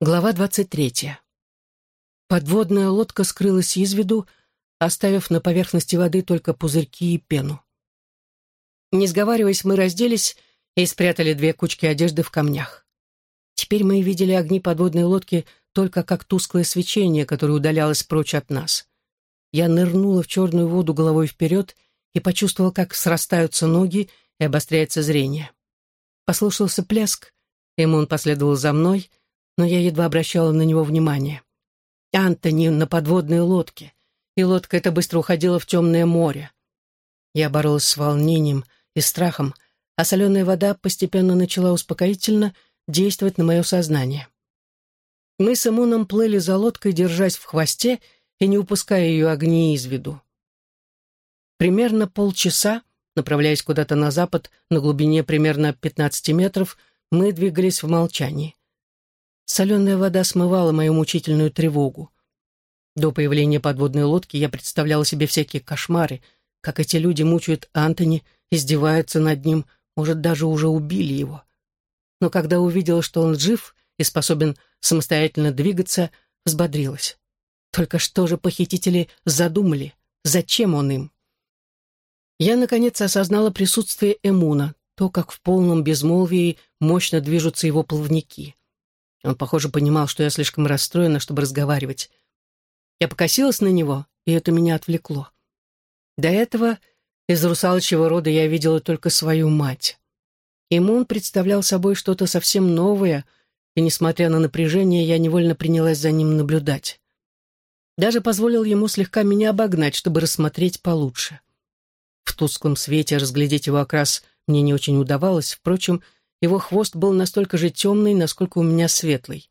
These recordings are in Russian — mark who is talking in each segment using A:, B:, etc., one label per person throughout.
A: Глава 23. Подводная лодка скрылась из виду, оставив на поверхности воды только пузырьки и пену. Не сговариваясь, мы разделись и спрятали две кучки одежды в камнях. Теперь мы видели огни подводной лодки только как тусклое свечение, которое удалялось прочь от нас. Я нырнула в черную воду головой вперед и почувствовала, как срастаются ноги и обостряется зрение. Послушался плеск, Эмон последовал за мной — но я едва обращала на него внимание. Антони на подводной лодке, и лодка эта быстро уходила в темное море. Я боролась с волнением и страхом, а соленая вода постепенно начала успокоительно действовать на мое сознание. Мы с Эмуном плыли за лодкой, держась в хвосте и не упуская ее огни из виду. Примерно полчаса, направляясь куда-то на запад, на глубине примерно 15 метров, мы двигались в молчании. Соленая вода смывала мою мучительную тревогу. До появления подводной лодки я представляла себе всякие кошмары, как эти люди мучают Антони, издеваются над ним, может, даже уже убили его. Но когда увидела, что он жив и способен самостоятельно двигаться, взбодрилась. Только что же похитители задумали? Зачем он им? Я, наконец, осознала присутствие Эмуна, то, как в полном безмолвии мощно движутся его плавники. Он, похоже, понимал, что я слишком расстроена, чтобы разговаривать. Я покосилась на него, и это меня отвлекло. До этого из русалочьего рода я видела только свою мать. Ему он представлял собой что-то совсем новое, и, несмотря на напряжение, я невольно принялась за ним наблюдать. Даже позволил ему слегка меня обогнать, чтобы рассмотреть получше. В тусклом свете разглядеть его окрас мне не очень удавалось, впрочем, его хвост был настолько же темный, насколько у меня светлый.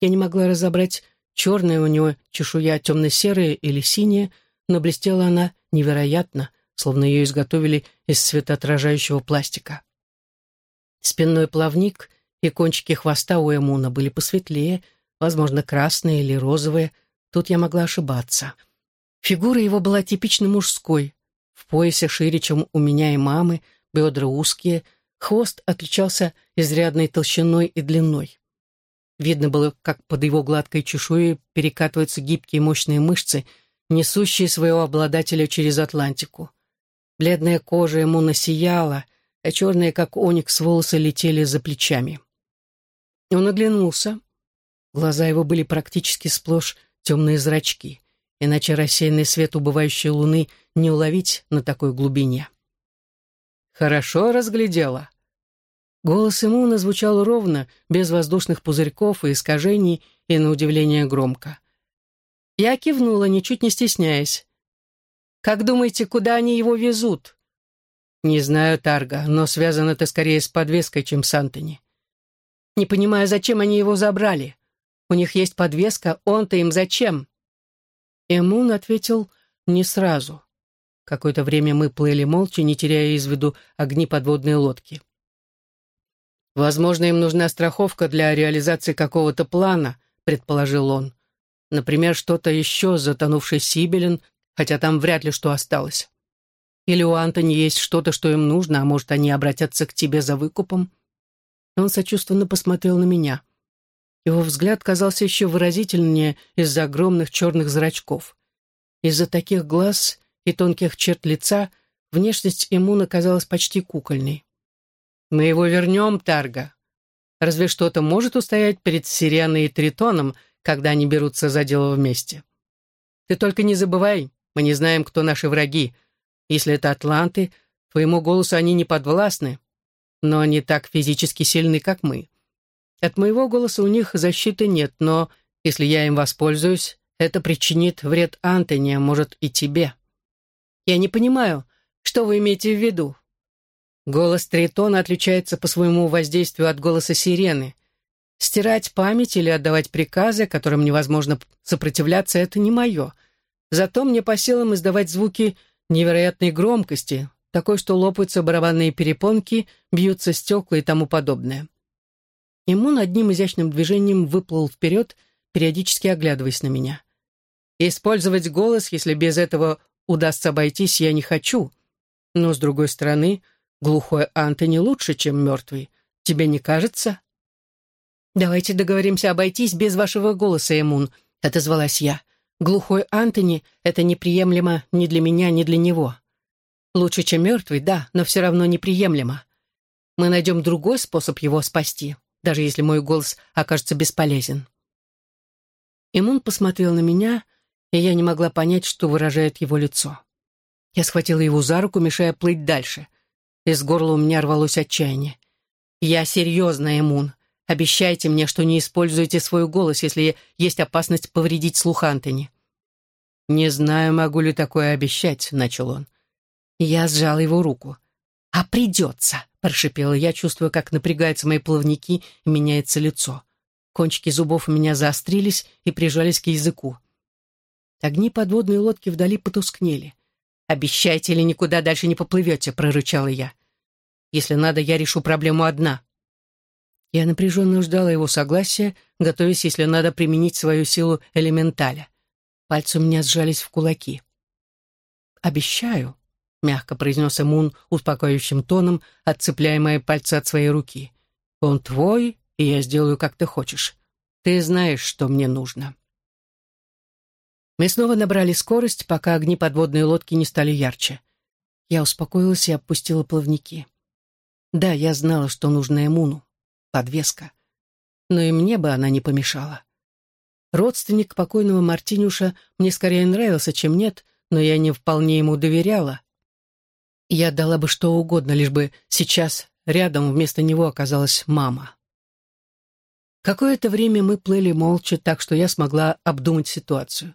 A: Я не могла разобрать, черная у него чешуя темно-серая или синяя, но блестела она невероятно, словно ее изготовили из светоотражающего пластика. Спинной плавник и кончики хвоста у Эмуна были посветлее, возможно, красные или розовые, тут я могла ошибаться. Фигура его была типично мужской, в поясе шире, чем у меня и мамы, бедра узкие, Хвост отличался изрядной толщиной и длиной. Видно было, как под его гладкой чешуей перекатываются гибкие мощные мышцы, несущие своего обладателя через Атлантику. Бледная кожа ему насияла, а черные, как оникс, волосы летели за плечами. Он оглянулся. Глаза его были практически сплошь темные зрачки, иначе рассеянный свет убывающей луны не уловить на такой глубине. «Хорошо разглядела», Голос Имуна звучал ровно, без воздушных пузырьков и искажений, и, на удивление, громко. Я кивнула, ничуть не стесняясь. «Как думаете, куда они его везут?» «Не знаю, Тарга, но связано это скорее с подвеской, чем с Антони». «Не понимаю, зачем они его забрали? У них есть подвеска, он-то им зачем?» Эмун ответил не сразу. Какое-то время мы плыли молча, не теряя из виду огни подводной лодки. «Возможно, им нужна страховка для реализации какого-то плана», — предположил он. «Например, что-то еще затонувший Сибелин, хотя там вряд ли что осталось. Или у Антони есть что-то, что им нужно, а может, они обратятся к тебе за выкупом?» Он сочувственно посмотрел на меня. Его взгляд казался еще выразительнее из-за огромных черных зрачков. Из-за таких глаз и тонких черт лица внешность Имуна казалась почти кукольной. Мы его вернем, Тарга. Разве что-то может устоять перед Сиреной и Тритоном, когда они берутся за дело вместе. Ты только не забывай, мы не знаем, кто наши враги. Если это атланты, твоему голосу они не подвластны, но они так физически сильны, как мы. От моего голоса у них защиты нет, но если я им воспользуюсь, это причинит вред Антони, а может и тебе. Я не понимаю, что вы имеете в виду? Голос Тритона отличается по своему воздействию от голоса сирены. Стирать память или отдавать приказы, которым невозможно сопротивляться, это не мое. Зато мне по силам издавать звуки невероятной громкости, такой, что лопаются барабанные перепонки, бьются стекла и тому подобное. Имун одним изящным движением выплыл вперед, периодически оглядываясь на меня. Использовать голос, если без этого удастся обойтись, я не хочу. Но, с другой стороны, Глухой Антони лучше, чем мертвый. Тебе не кажется?» «Давайте договоримся обойтись без вашего голоса, Эмун», — отозвалась я. «Глухой Антони — это неприемлемо ни для меня, ни для него. Лучше, чем мертвый, да, но все равно неприемлемо. Мы найдем другой способ его спасти, даже если мой голос окажется бесполезен». Эмун посмотрел на меня, и я не могла понять, что выражает его лицо. Я схватила его за руку, мешая плыть дальше. Из горла у меня рвалось отчаяние. «Я серьезно, Эмун. Обещайте мне, что не используете свой голос, если есть опасность повредить слух Антони». «Не знаю, могу ли такое обещать», — начал он. Я сжала его руку. «А придется», — прошипела я, чувствуя, как напрягаются мои плавники и меняется лицо. Кончики зубов у меня заострились и прижались к языку. Огни подводной лодки вдали потускнели. «Обещайте или никуда дальше не поплывете», — прорычала я. «Если надо, я решу проблему одна». Я напряженно ждала его согласия, готовясь, если надо, применить свою силу элементаля. Пальцы у меня сжались в кулаки. «Обещаю», — мягко произнес Эмун успокаивающим тоном, отцепляя мои пальцы от своей руки. «Он твой, и я сделаю, как ты хочешь. Ты знаешь, что мне нужно». Мы снова набрали скорость, пока огни подводной лодки не стали ярче. Я успокоилась и опустила плавники. Да, я знала, что нужно Эмуну подвеска. Но и мне бы она не помешала. Родственник покойного Мартинюша мне скорее нравился, чем нет, но я не вполне ему доверяла. Я дала бы что угодно, лишь бы сейчас рядом вместо него оказалась мама. Какое-то время мы плыли молча, так что я смогла обдумать ситуацию.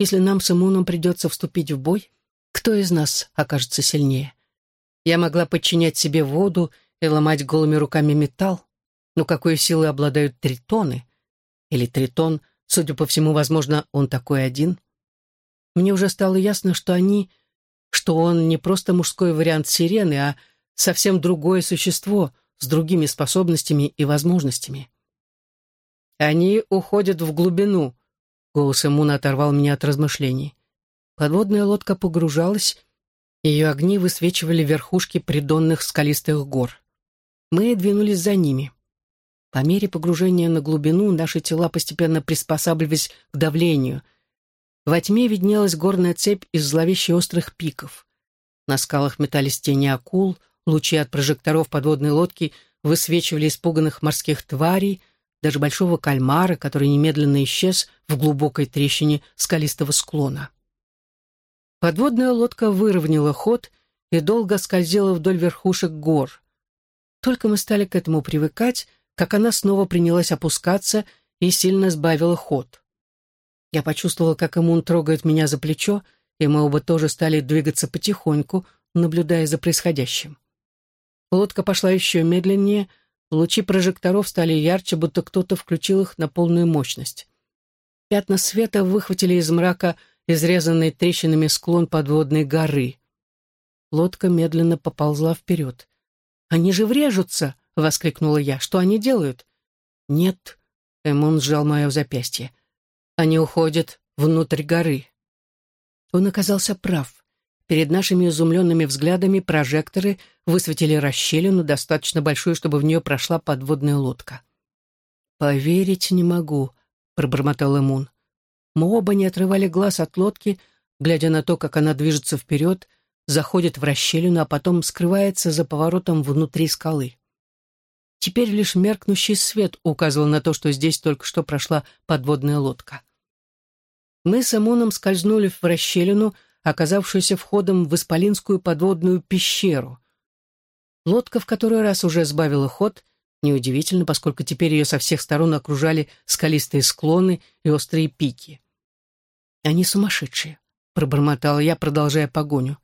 A: Если нам с Имуном придется вступить в бой, кто из нас окажется сильнее? Я могла подчинять себе воду и ломать голыми руками металл, но какой силой обладают тритоны? Или тритон, судя по всему, возможно, он такой один? Мне уже стало ясно, что они, что он не просто мужской вариант сирены, а совсем другое существо с другими способностями и возможностями. Они уходят в глубину. Голос Эмуна оторвал меня от размышлений. Подводная лодка погружалась, ее огни высвечивали верхушки придонных скалистых гор. Мы двинулись за ними. По мере погружения на глубину наши тела постепенно приспосабливались к давлению. Во тьме виднелась горная цепь из зловеще острых пиков. На скалах метались тени акул, лучи от прожекторов подводной лодки высвечивали испуганных морских тварей, даже большого кальмара, который немедленно исчез в глубокой трещине скалистого склона. Подводная лодка выровняла ход и долго скользила вдоль верхушек гор. Только мы стали к этому привыкать, как она снова принялась опускаться и сильно сбавила ход. Я почувствовала, как Имун трогает меня за плечо, и мы оба тоже стали двигаться потихоньку, наблюдая за происходящим. Лодка пошла еще медленнее, лучи прожекторов стали ярче, будто кто-то включил их на полную мощность. Пятна света выхватили из мрака изрезанный трещинами склон подводной горы. Лодка медленно поползла вперед. «Они же врежутся!» — воскликнула я. «Что они делают?» «Нет», — Эмон сжал мое запястье. «Они уходят внутрь горы». Он оказался прав. Перед нашими изумленными взглядами прожекторы высветили расщелину, достаточно большую, чтобы в нее прошла подводная лодка. «Поверить не могу», — пробормотал Эмун. Мы оба не отрывали глаз от лодки, глядя на то, как она движется вперед, заходит в расщелину, а потом скрывается за поворотом внутри скалы. Теперь лишь меркнущий свет указывал на то, что здесь только что прошла подводная лодка. Мы с Амоном скользнули в расщелину, оказавшуюся входом в Исполинскую подводную пещеру. Лодка в который раз уже сбавила ход, неудивительно, поскольку теперь ее со всех сторон окружали скалистые склоны и острые пики. «Они сумасшедшие», — пробормотала я, продолжая погоню.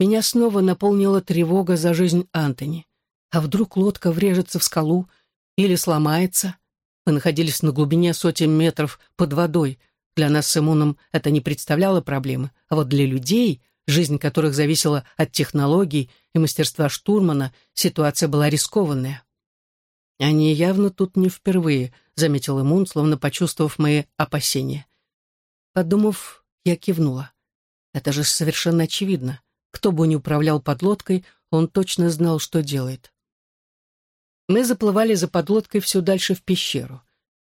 A: Меня снова наполнила тревога за жизнь Антони. А вдруг лодка врежется в скалу или сломается? Мы находились на глубине сотен метров под водой. Для нас с Имуном это не представляло проблемы. А вот для людей, жизнь которых зависела от технологий и мастерства штурмана, ситуация была рискованная. «Они явно тут не впервые», — заметил Имун, словно почувствовав мои опасения. Подумав, я кивнула. «Это же совершенно очевидно. Кто бы ни управлял подлодкой, он точно знал, что делает. Мы заплывали за подлодкой все дальше в пещеру.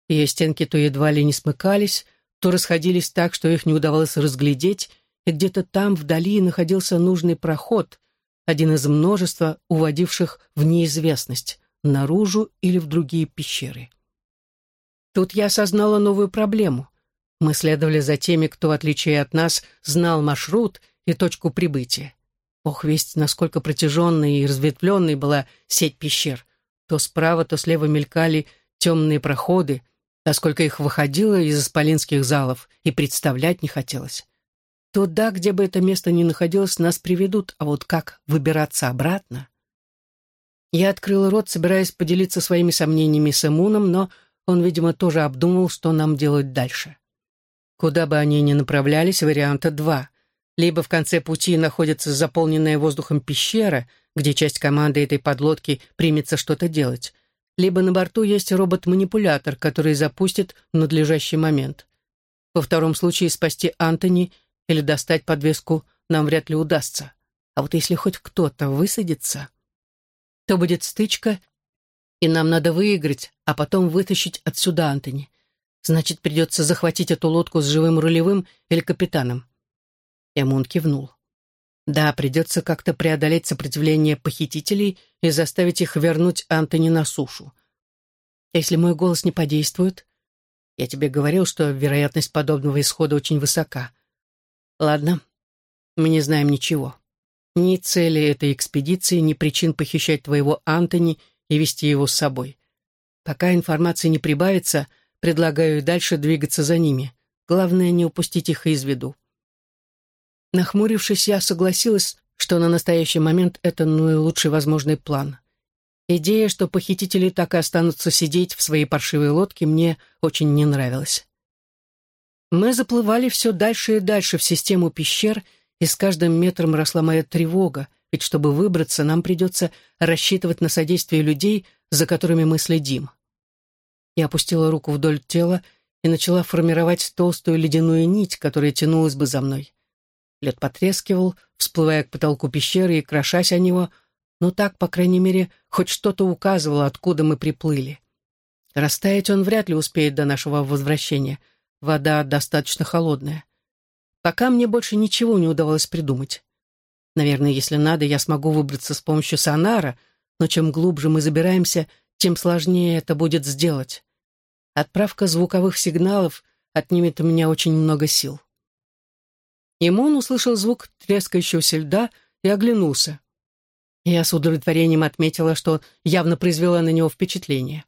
A: Ее стенки то едва ли не смыкались, то расходились так, что их не удавалось разглядеть, и где-то там вдали находился нужный проход, один из множества, уводивших в неизвестность, наружу или в другие пещеры. Тут я осознала новую проблему. Мы следовали за теми, кто, в отличие от нас, знал маршрут и точку прибытия. Ох, весть, насколько протяженной и разветвленной была сеть пещер. То справа, то слева мелькали темные проходы, а сколько их выходило из исполинских залов, и представлять не хотелось. Туда, где бы это место ни находилось, нас приведут, а вот как выбираться обратно? Я открыл рот, собираясь поделиться своими сомнениями с Эмуном, но он, видимо, тоже обдумал, что нам делать дальше. Куда бы они ни направлялись, варианта два. Либо в конце пути находится заполненная воздухом пещера, где часть команды этой подлодки примется что-то делать, либо на борту есть робот-манипулятор, который запустит в надлежащий момент. Во втором случае спасти Антони или достать подвеску нам вряд ли удастся. А вот если хоть кто-то высадится, то будет стычка, и нам надо выиграть, а потом вытащить отсюда Антони. Значит, придется захватить эту лодку с живым рулевым или капитаном. Эмун кивнул. Да, придется как-то преодолеть сопротивление похитителей и заставить их вернуть Антони на сушу. Если мой голос не подействует, я тебе говорил, что вероятность подобного исхода очень высока. Ладно, мы не знаем ничего. Ни цели этой экспедиции, ни причин похищать твоего Антони и вести его с собой. Пока информации не прибавится, предлагаю дальше двигаться за ними. Главное, не упустить их из виду. Нахмурившись, я согласилась, что на настоящий момент это наилучший возможный план. Идея, что похитители так и останутся сидеть в своей паршивой лодке, мне очень не нравилась. Мы заплывали все дальше и дальше в систему пещер, и с каждым метром росла моя тревога, ведь чтобы выбраться, нам придется рассчитывать на содействие людей, за которыми мы следим. Я опустила руку вдоль тела и начала формировать толстую ледяную нить, которая тянулась бы за мной. Лед потрескивал, всплывая к потолку пещеры и крошась о него, но так, по крайней мере, хоть что-то указывало, откуда мы приплыли. Растаять он вряд ли успеет до нашего возвращения. Вода достаточно холодная. Пока мне больше ничего не удавалось придумать. Наверное, если надо, я смогу выбраться с помощью сонара, но чем глубже мы забираемся, тем сложнее это будет сделать. Отправка звуковых сигналов отнимет у меня очень много сил. Имон услышал звук трескающегося льда и оглянулся. Я с удовлетворением отметила, что явно произвела на него впечатление.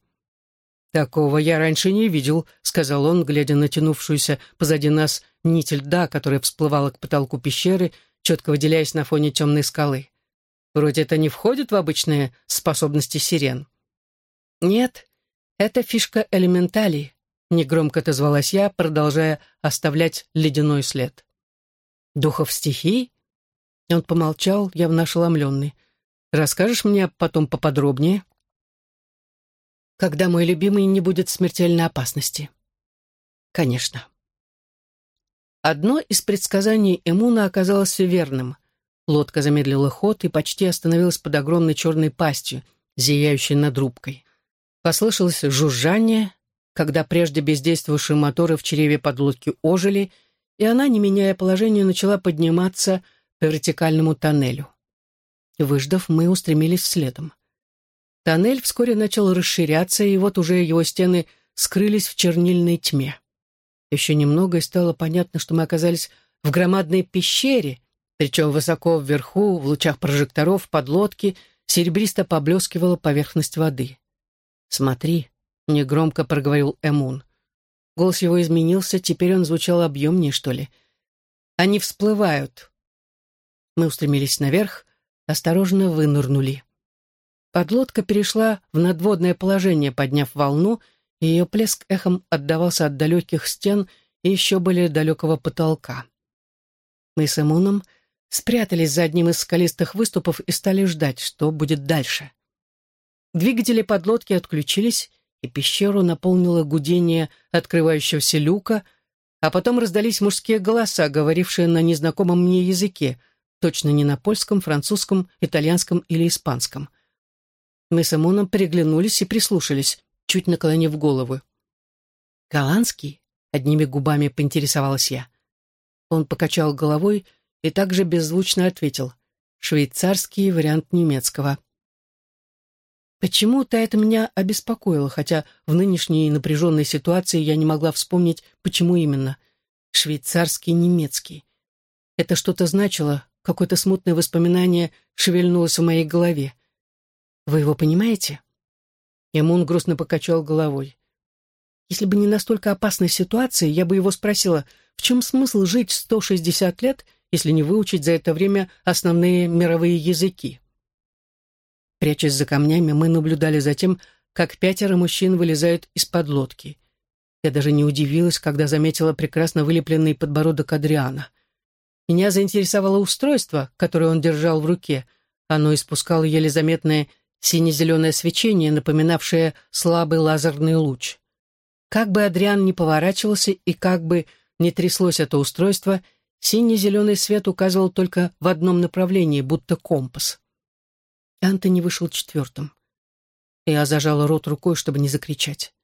A: «Такого я раньше не видел», — сказал он, глядя на тянувшуюся позади нас нить льда, которая всплывала к потолку пещеры, четко выделяясь на фоне темной скалы. «Вроде это не входит в обычные способности сирен». «Нет, это фишка элементалей», — негромко отозвалась я, продолжая оставлять ледяной след. «Духов стихий?» Он помолчал, явно ошеломленный. «Расскажешь мне потом поподробнее?» «Когда мой любимый не будет смертельной опасности». «Конечно». Одно из предсказаний Эмуна оказалось верным. Лодка замедлила ход и почти остановилась под огромной черной пастью, зияющей над рубкой. Послышалось жужжание, когда прежде бездействовавшие моторы в чреве подлодки ожили — и она, не меняя положение, начала подниматься по вертикальному тоннелю. Выждав, мы устремились следом. Тоннель вскоре начал расширяться, и вот уже его стены скрылись в чернильной тьме. Еще немного, и стало понятно, что мы оказались в громадной пещере, причем высоко вверху, в лучах прожекторов подлодки, серебристо поблескивала поверхность воды. «Смотри», — негромко проговорил Эмун. Голос его изменился, теперь он звучал объемнее, что ли. «Они всплывают». Мы устремились наверх, осторожно вынырнули. Подлодка перешла в надводное положение, подняв волну, и ее плеск эхом отдавался от далеких стен и еще более далекого потолка. Мы с Эмуном спрятались за одним из скалистых выступов и стали ждать, что будет дальше. Двигатели подлодки отключились, и пещеру наполнило гудение открывающегося люка, а потом раздались мужские голоса, говорившие на незнакомом мне языке, точно не на польском, французском, итальянском или испанском. Мы с Амоном переглянулись и прислушались, чуть наклонив голову. «Голландский?» — одними губами поинтересовалась я. Он покачал головой и также беззвучно ответил. «Швейцарский вариант немецкого». Почему-то это меня обеспокоило, хотя в нынешней напряженной ситуации я не могла вспомнить, почему именно. Швейцарский немецкий. Это что-то значило, какое-то смутное воспоминание шевельнулось в моей голове. Вы его понимаете? Эмун грустно покачал головой. Если бы не настолько опасная ситуация, я бы его спросила, в чем смысл жить 160 лет, если не выучить за это время основные мировые языки? Прячась за камнями, мы наблюдали за тем, как пятеро мужчин вылезают из-под лодки. Я даже не удивилась, когда заметила прекрасно вылепленный подбородок Адриана. Меня заинтересовало устройство, которое он держал в руке. Оно испускало еле заметное сине-зеленое свечение, напоминавшее слабый лазерный луч. Как бы Адриан ни поворачивался и как бы ни тряслось это устройство, синий-зеленый свет указывал только в одном направлении, будто компас. Антони вышел четвертым. Я зажала рот рукой, чтобы не закричать.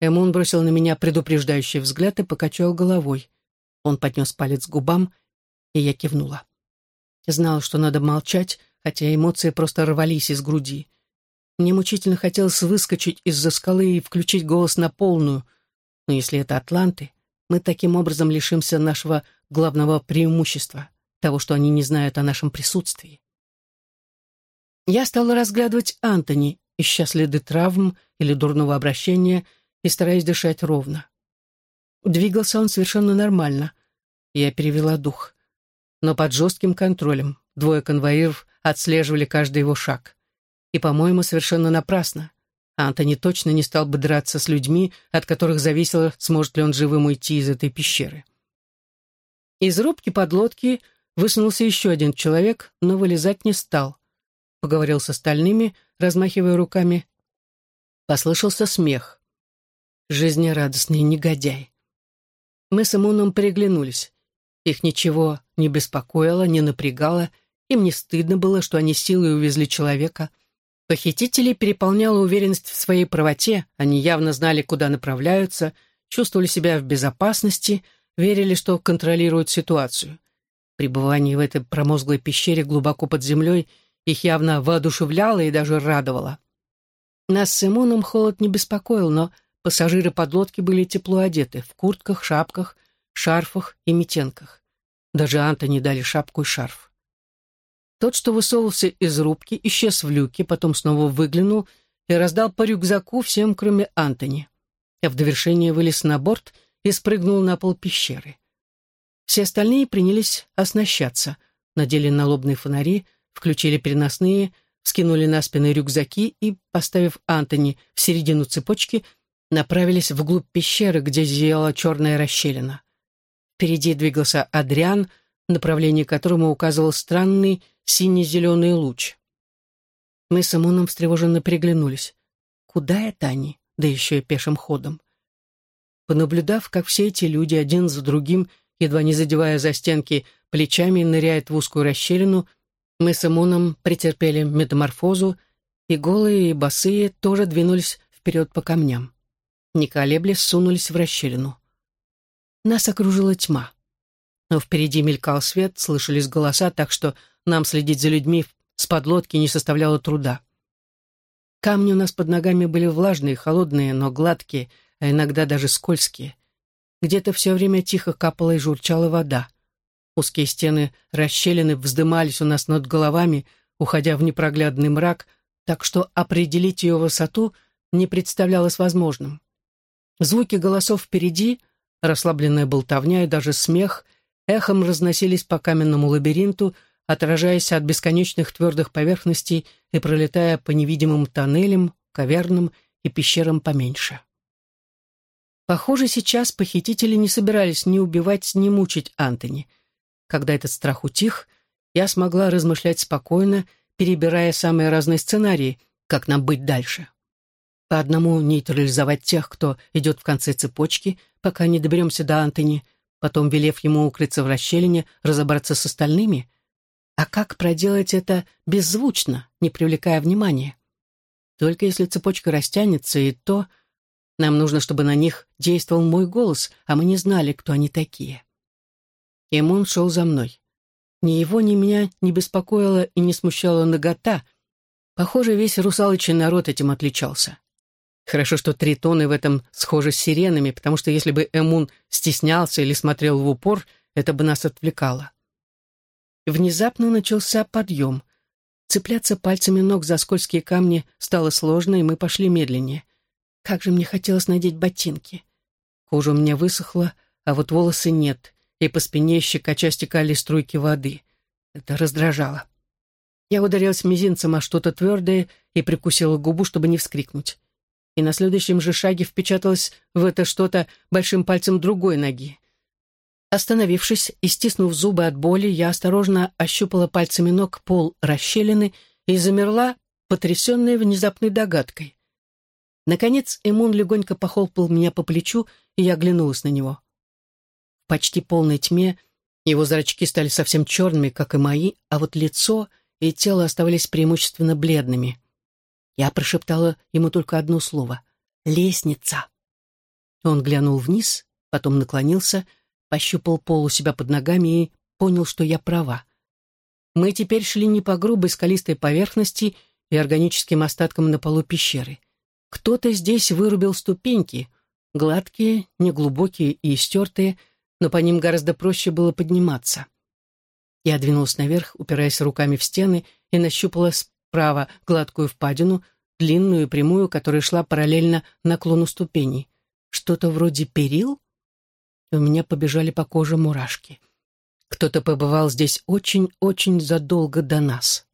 A: Эмон бросил на меня предупреждающий взгляд и покачал головой. Он поднес палец к губам, и я кивнула. Знала, что надо молчать, хотя эмоции просто рвались из груди. Мне мучительно хотелось выскочить из-за скалы и включить голос на полную. Но если это атланты, мы таким образом лишимся нашего главного преимущества, того, что они не знают о нашем присутствии. Я стала разглядывать Антони, ища следы травм или дурного обращения и стараясь дышать ровно. Двигался он совершенно нормально. Я перевела дух. Но под жестким контролем. Двое конвоиров отслеживали каждый его шаг. И, по-моему, совершенно напрасно. Антони точно не стал бы драться с людьми, от которых зависело, сможет ли он живым уйти из этой пещеры. Из рубки подлодки высунулся еще один человек, но вылезать не стал поговорил с остальными, размахивая руками. Послышался смех. Жизнерадостный негодяй. Мы с Имуном переглянулись. Их ничего не беспокоило, не напрягало, им не стыдно было, что они силой увезли человека. Похитителей переполняла уверенность в своей правоте, они явно знали, куда направляются, чувствовали себя в безопасности, верили, что контролируют ситуацию. Пребывание в этой промозглой пещере глубоко под землей — их явно воодушевляло и даже радовало. Нас с Симоном холод не беспокоил, но пассажиры подлодки были тепло одеты, в куртках, шапках, шарфах и метенках. Даже Антони дали шапку и шарф. Тот, что высовывался из рубки, исчез в люке, потом снова выглянул и раздал по рюкзаку всем, кроме Антони. А в довершение вылез на борт и спрыгнул на пол пещеры. Все остальные принялись оснащаться, надели налобные фонари, включили переносные, скинули на спины рюкзаки и, поставив Антони в середину цепочки, направились вглубь пещеры, где зияла черная расщелина. Впереди двигался Адриан, направление которому указывал странный сине-зеленый луч. Мы с Амоном встревоженно приглянулись. Куда это они, да еще и пешим ходом? Понаблюдав, как все эти люди один за другим, едва не задевая за стенки, плечами ныряют в узкую расщелину, мы с Имуном претерпели метаморфозу, и голые, и босые тоже двинулись вперед по камням. Не колеблясь, сунулись в расщелину. Нас окружила тьма. Но впереди мелькал свет, слышались голоса, так что нам следить за людьми с подлодки не составляло труда. Камни у нас под ногами были влажные, холодные, но гладкие, а иногда даже скользкие. Где-то все время тихо капала и журчала вода. Узкие стены расщелины вздымались у нас над головами, уходя в непроглядный мрак, так что определить ее высоту не представлялось возможным. Звуки голосов впереди, расслабленная болтовня и даже смех эхом разносились по каменному лабиринту, отражаясь от бесконечных твердых поверхностей и пролетая по невидимым тоннелям, кавернам и пещерам поменьше. Похоже, сейчас похитители не собирались ни убивать, ни мучить Антони — когда этот страх утих, я смогла размышлять спокойно, перебирая самые разные сценарии, как нам быть дальше. По одному нейтрализовать тех, кто идет в конце цепочки, пока не доберемся до Антони, потом, велев ему укрыться в расщелине, разобраться с остальными. А как проделать это беззвучно, не привлекая внимания? Только если цепочка растянется, и то нам нужно, чтобы на них действовал мой голос, а мы не знали, кто они такие. Эмон шел за мной. Ни его, ни меня не беспокоила и не смущала нагота. Похоже, весь русалочий народ этим отличался. Хорошо, что тритоны в этом схожи с сиренами, потому что если бы Эмун стеснялся или смотрел в упор, это бы нас отвлекало. Внезапно начался подъем. Цепляться пальцами ног за скользкие камни стало сложно, и мы пошли медленнее. Как же мне хотелось надеть ботинки. Кожа у меня высохла, а вот волосы нет, и по спине щекоча стекали струйки воды. Это раздражало. Я ударилась мизинцем о что-то твердое и прикусила губу, чтобы не вскрикнуть. И на следующем же шаге впечаталась в это что-то большим пальцем другой ноги. Остановившись и стиснув зубы от боли, я осторожно ощупала пальцами ног пол расщелины и замерла, потрясенная внезапной догадкой. Наконец Эмун легонько похлопал меня по плечу, и я оглянулась на него. Почти полной тьме его зрачки стали совсем черными, как и мои, а вот лицо и тело оставались преимущественно бледными. Я прошептала ему только одно слово — «Лестница». Он глянул вниз, потом наклонился — пощупал пол у себя под ногами и понял, что я права. Мы теперь шли не по грубой скалистой поверхности и органическим остаткам на полу пещеры. Кто-то здесь вырубил ступеньки, гладкие, неглубокие и истертые, но по ним гораздо проще было подниматься. Я двинулась наверх, упираясь руками в стены, и нащупала справа гладкую впадину, длинную и прямую, которая шла параллельно наклону ступеней. Что-то вроде перил? и у меня побежали по коже мурашки. Кто-то побывал здесь очень-очень задолго до нас.